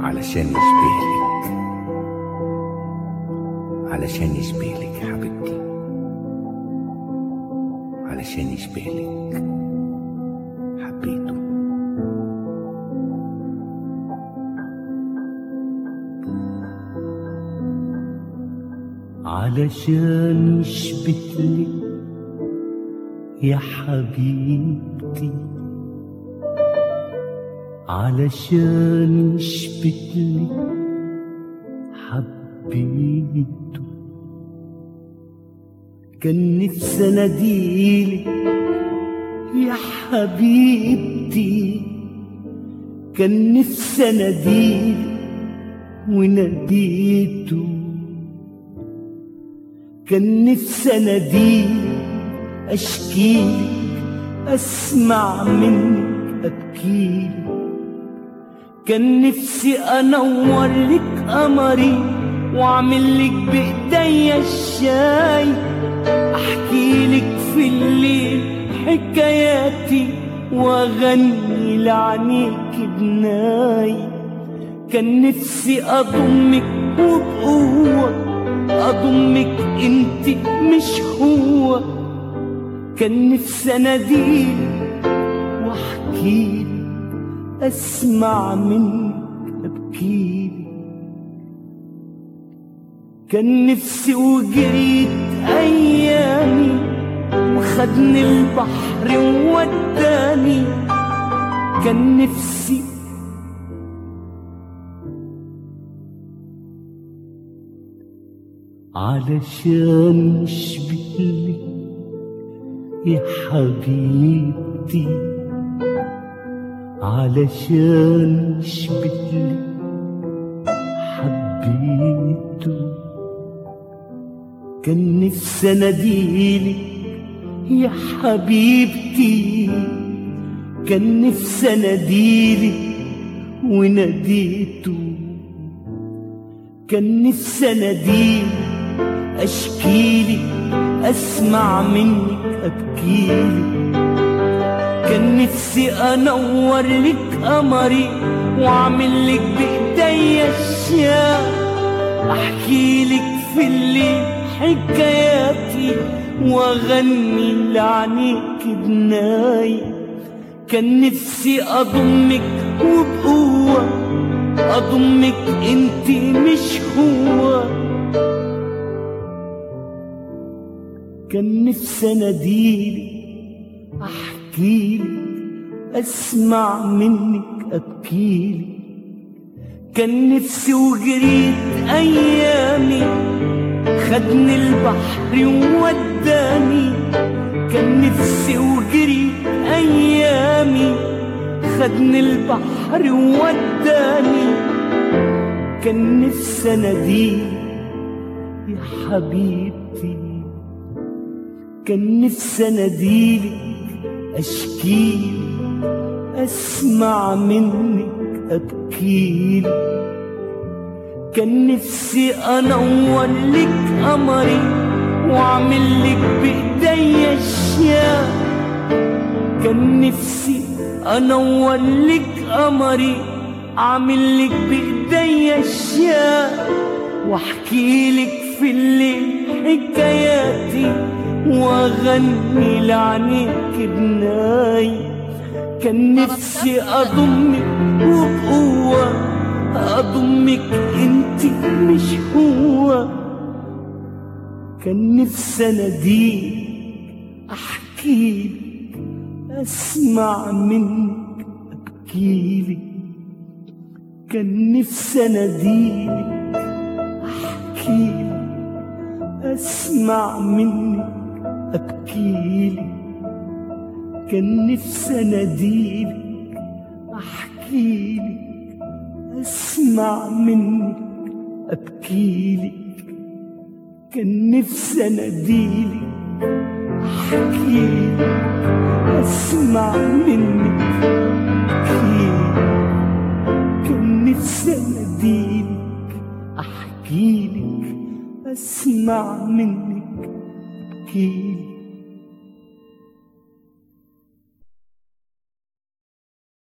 علشان يشبهلك علشان يشبهلك يا حبيبتي. علشان يشبهلك حبيته. علشان يشبهلك يا حبيبتي. علشان يشبهلك حبيته. كان نفسي اناديلك يا حبيبتي. كان نفسي اناديلك وناديته كان نفسي اناديلك اشكيلك أسمع منك ابكيلك كان نفسي أنور لك قمري وأعمل لك بايديا الشاي. أحكي لك في الليل حكاياتي وأغني لعنيك بناي. كان نفسي أضمك وبقوه أضمك أنت مش هو. كان نفسي اناديلك واحكيلك أسمع منك ابكيلك كان نفسي وجريت أيامي وخدني البحر ووداني. كان نفسي علشان اشبهلك يا حبيبتي. علشان اشبهلك حبيته. كان نفسي اناديلك يا حبيبتي. كان نفسي اناديلك وناديته. كان نفسي اناديلك أشكيلك أسمع منك أبكيلك. كان نفسي أنور لك قمري وأعمل لك بايديا أشياء. أحكي لك في الليل حكاياتي وأغني لعنيك بناي. كان نفسي أضمك وبقوة أضمك انت مش هو كان نفسي اناديلك احكيلك أسمع منك أبكيلك. كان نفسي وجريت أيامي خدني البحر ووداني. كان نفسي وجريت أيامي خدني البحر ووداني. كان نفسي اناديلك يا حبيبتي. كان نفسي اناديلك اشكيلك أسمع منك ابكيلك كان نفسي انور لك قمري وأعمل لك أشياء. كان نفسي انور لك قمري أعمل لك بايديا أشياء. وأحكي لك في الليل حكاياتي وأغني لعنيك بناي كان نفسي أضمك وبقوه أضمك أنت مش هو. كان نفسي اناديك أحكيلك أسمع منك أبكيلك. كان نفسي اناديلك أحكيلك. اسمع منك ابكيلك كان نفسي أناديلك أحكيلك. أسمع منك أبكيلك. كان نفسي أناديلك أحكيلك. أسمع منك أبكيلك. كان نفسي أناديلك أحكيلك. أسمع منك ابكيلك